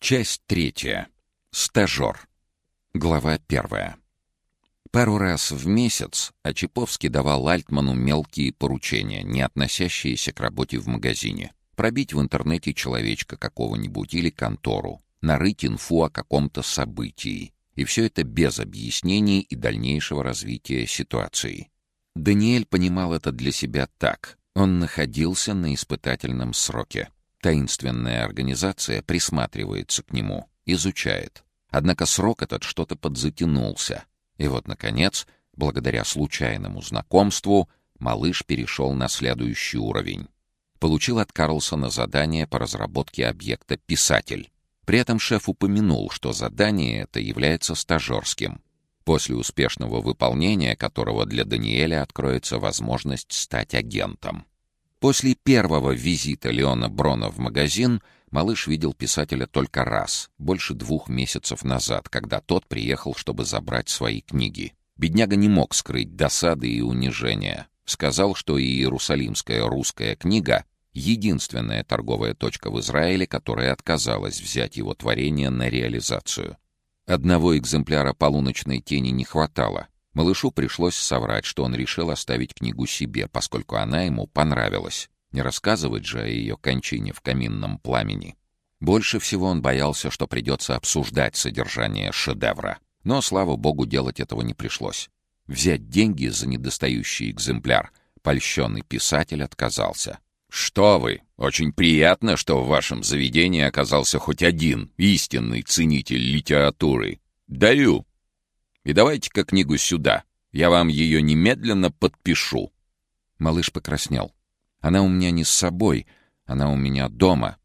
Часть третья. Стажер. Глава первая. Пару раз в месяц Ачаповский давал Альтману мелкие поручения, не относящиеся к работе в магазине. Пробить в интернете человечка какого-нибудь или контору, нарыть инфу о каком-то событии. И все это без объяснений и дальнейшего развития ситуации. Даниэль понимал это для себя так. Он находился на испытательном сроке. Таинственная организация присматривается к нему, изучает. Однако срок этот что-то подзатянулся. И вот, наконец, благодаря случайному знакомству, малыш перешел на следующий уровень. Получил от Карлсона задание по разработке объекта «Писатель». При этом шеф упомянул, что задание это является стажерским, после успешного выполнения которого для Даниэля откроется возможность стать агентом. После первого визита Леона Брона в магазин малыш видел писателя только раз, больше двух месяцев назад, когда тот приехал, чтобы забрать свои книги. Бедняга не мог скрыть досады и унижения. Сказал, что и Иерусалимская русская книга — единственная торговая точка в Израиле, которая отказалась взять его творение на реализацию. Одного экземпляра «Полуночной тени» не хватало — Малышу пришлось соврать, что он решил оставить книгу себе, поскольку она ему понравилась. Не рассказывать же о ее кончине в каминном пламени. Больше всего он боялся, что придется обсуждать содержание шедевра. Но, слава богу, делать этого не пришлось. Взять деньги за недостающий экземпляр польщенный писатель отказался. «Что вы! Очень приятно, что в вашем заведении оказался хоть один истинный ценитель литературы. Даю и давайте-ка книгу сюда. Я вам ее немедленно подпишу». Малыш покраснел. «Она у меня не с собой, она у меня дома».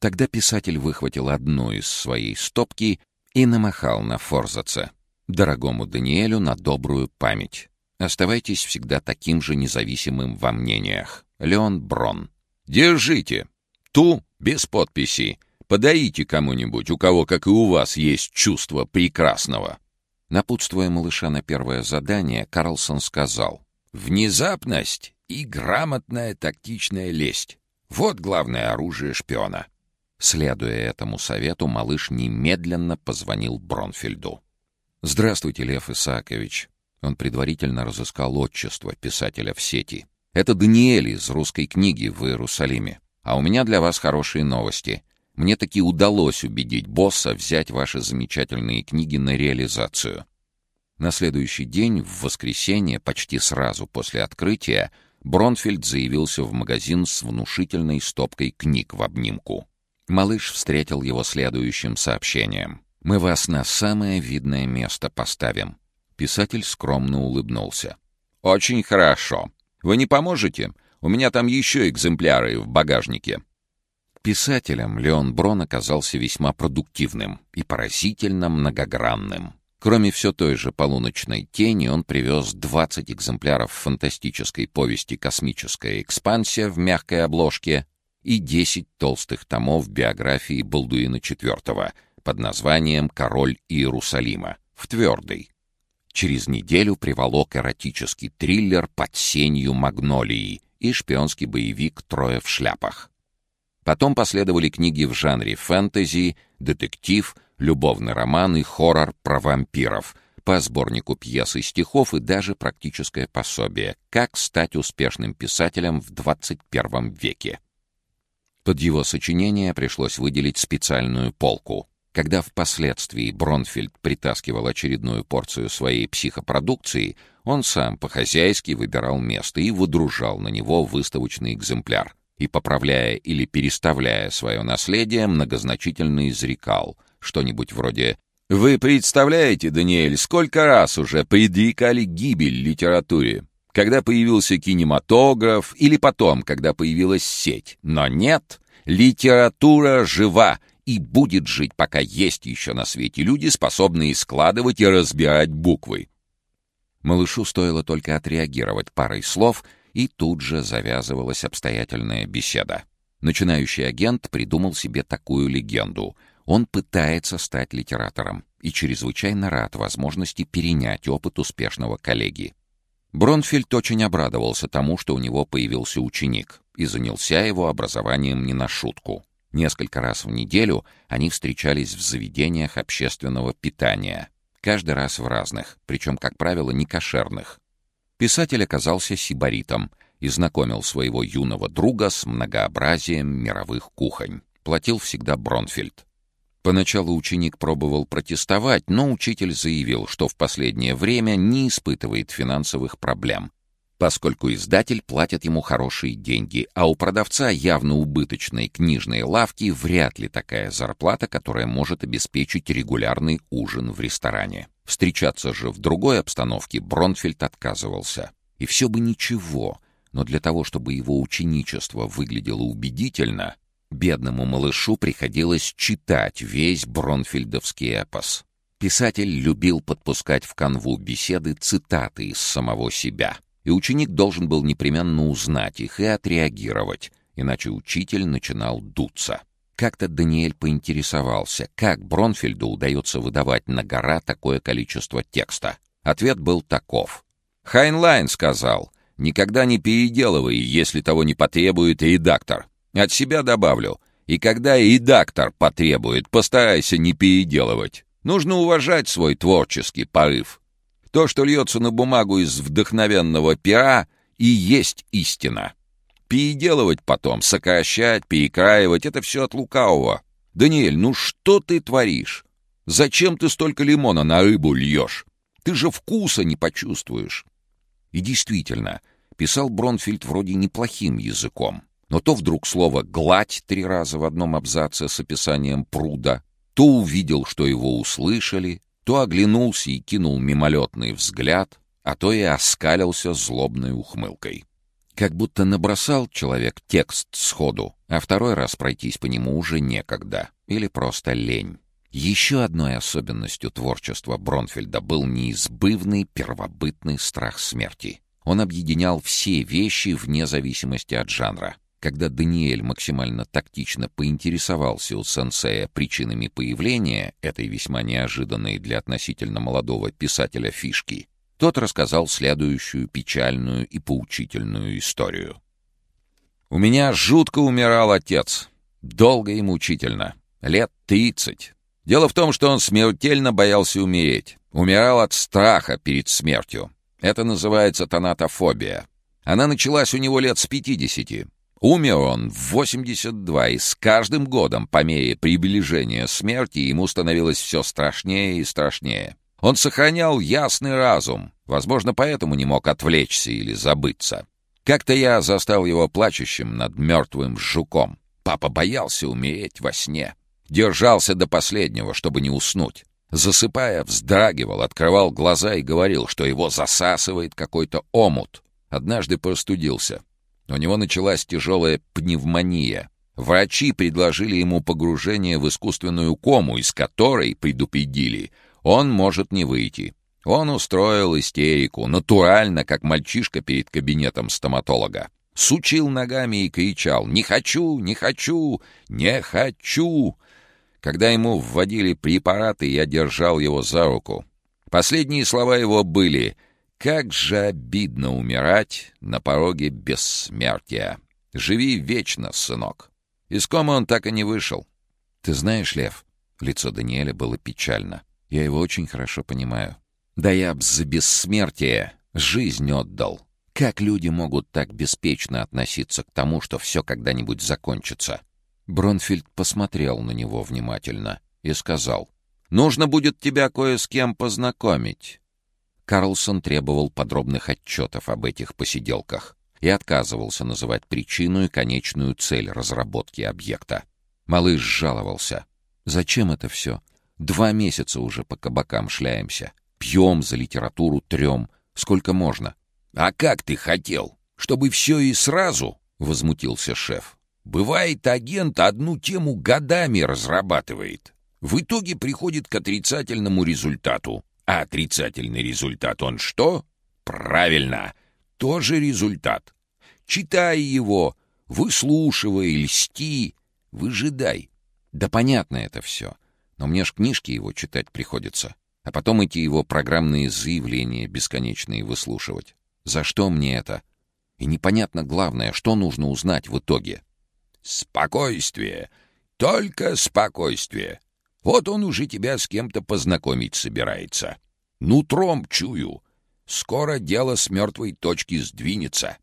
Тогда писатель выхватил одну из своей стопки и намахал на Форзаце. «Дорогому Даниэлю на добрую память. Оставайтесь всегда таким же независимым во мнениях. Леон Брон». «Держите. Ту без подписи. Подарите кому-нибудь, у кого, как и у вас, есть чувство прекрасного». Напутствуя малыша на первое задание, Карлсон сказал, «Внезапность и грамотная тактичная лесть — вот главное оружие шпиона». Следуя этому совету, малыш немедленно позвонил Бронфельду. «Здравствуйте, Лев Исаакович». Он предварительно разыскал отчество писателя в сети. «Это Даниэль из русской книги в Иерусалиме. А у меня для вас хорошие новости. Мне таки удалось убедить босса взять ваши замечательные книги на реализацию. На следующий день, в воскресенье, почти сразу после открытия, Бронфельд заявился в магазин с внушительной стопкой книг в обнимку. Малыш встретил его следующим сообщением. «Мы вас на самое видное место поставим». Писатель скромно улыбнулся. «Очень хорошо. Вы не поможете? У меня там еще экземпляры в багажнике». Писателем Леон Брон оказался весьма продуктивным и поразительно многогранным. Кроме все той же «Полуночной тени», он привез 20 экземпляров фантастической повести «Космическая экспансия» в мягкой обложке и 10 толстых томов биографии Балдуина IV под названием «Король Иерусалима» в твердой. Через неделю приволок эротический триллер «Под сенью магнолии» и шпионский боевик «Трое в шляпах». Потом последовали книги в жанре фэнтези, детектив, любовный роман и хоррор про вампиров, по сборнику пьес и стихов и даже практическое пособие «Как стать успешным писателем в 21 веке». Под его сочинение пришлось выделить специальную полку. Когда впоследствии Бронфельд притаскивал очередную порцию своей психопродукции, он сам по-хозяйски выбирал место и выдружал на него выставочный экземпляр — и, поправляя или переставляя свое наследие, многозначительно изрекал что-нибудь вроде «Вы представляете, Даниэль, сколько раз уже предрекали гибель литературе? Когда появился кинематограф или потом, когда появилась сеть? Но нет, литература жива и будет жить, пока есть еще на свете люди, способные складывать и разбирать буквы». Малышу стоило только отреагировать парой слов — и тут же завязывалась обстоятельная беседа. Начинающий агент придумал себе такую легенду. Он пытается стать литератором и чрезвычайно рад возможности перенять опыт успешного коллеги. Бронфельд очень обрадовался тому, что у него появился ученик, и занялся его образованием не на шутку. Несколько раз в неделю они встречались в заведениях общественного питания. Каждый раз в разных, причем, как правило, не кошерных. Писатель оказался сибаритом и знакомил своего юного друга с многообразием мировых кухонь. Платил всегда Бронфельд. Поначалу ученик пробовал протестовать, но учитель заявил, что в последнее время не испытывает финансовых проблем, поскольку издатель платит ему хорошие деньги, а у продавца явно убыточной книжной лавки вряд ли такая зарплата, которая может обеспечить регулярный ужин в ресторане. Встречаться же в другой обстановке Бронфельд отказывался. И все бы ничего, но для того, чтобы его ученичество выглядело убедительно, Бедному малышу приходилось читать весь бронфельдовский эпос. Писатель любил подпускать в канву беседы цитаты из самого себя, и ученик должен был непременно узнать их и отреагировать, иначе учитель начинал дуться. Как-то Даниэль поинтересовался, как Бронфельду удается выдавать на гора такое количество текста. Ответ был таков. «Хайнлайн сказал, никогда не переделывай, если того не потребует редактор. От себя добавлю. И когда и доктор потребует, постарайся не переделывать. Нужно уважать свой творческий порыв. То, что льется на бумагу из вдохновенного пера, и есть истина. Переделывать потом, сокращать, перекраивать — это все от лукавого. Даниэль, ну что ты творишь? Зачем ты столько лимона на рыбу льешь? Ты же вкуса не почувствуешь. И действительно, писал Бронфильд вроде неплохим языком. Но то вдруг слово «гладь» три раза в одном абзаце с описанием пруда, то увидел, что его услышали, то оглянулся и кинул мимолетный взгляд, а то и оскалился злобной ухмылкой. Как будто набросал человек текст сходу, а второй раз пройтись по нему уже некогда, или просто лень. Еще одной особенностью творчества Бронфельда был неизбывный первобытный страх смерти. Он объединял все вещи вне зависимости от жанра. Когда Даниэль максимально тактично поинтересовался у сенсея причинами появления этой весьма неожиданной для относительно молодого писателя фишки, тот рассказал следующую печальную и поучительную историю. «У меня жутко умирал отец. Долго и мучительно. Лет тридцать. Дело в том, что он смертельно боялся умереть. Умирал от страха перед смертью. Это называется тонатофобия. Она началась у него лет с пятидесяти. Умер он в 82, и с каждым годом, по мере приближения смерти, ему становилось все страшнее и страшнее. Он сохранял ясный разум, возможно, поэтому не мог отвлечься или забыться. Как-то я застал его плачущим над мертвым жуком. Папа боялся умереть во сне. Держался до последнего, чтобы не уснуть. Засыпая, вздрагивал, открывал глаза и говорил, что его засасывает какой-то омут. Однажды простудился. У него началась тяжелая пневмония. Врачи предложили ему погружение в искусственную кому, из которой, предупредили, он может не выйти. Он устроил истерику, натурально, как мальчишка перед кабинетом стоматолога. Сучил ногами и кричал «Не хочу! Не хочу! Не хочу!» Когда ему вводили препараты, я держал его за руку. Последние слова его были как же обидно умирать на пороге бессмертия. Живи вечно, сынок. Из комы он так и не вышел. Ты знаешь, Лев, лицо Даниэля было печально. Я его очень хорошо понимаю. Да я б за бессмертие жизнь отдал. Как люди могут так беспечно относиться к тому, что все когда-нибудь закончится? Бронфильд посмотрел на него внимательно и сказал, «Нужно будет тебя кое с кем познакомить. Карлсон требовал подробных отчетов об этих посиделках и отказывался называть причину и конечную цель разработки объекта. Малыш жаловался. «Зачем это все? Два месяца уже по кабакам шляемся. Пьем за литературу трем. Сколько можно?» «А как ты хотел? Чтобы все и сразу?» — возмутился шеф. «Бывает, агент одну тему годами разрабатывает. В итоге приходит к отрицательному результату. А отрицательный результат он что? Правильно, тоже результат. Читай его, выслушивай, льсти, выжидай. Да понятно это все. Но мне ж книжки его читать приходится. А потом эти его программные заявления бесконечные выслушивать. За что мне это? И непонятно главное, что нужно узнать в итоге. Спокойствие Только спокойствие. Вот он уже тебя с кем-то познакомить собирается. Нутром чую. Скоро дело с мертвой точки сдвинется.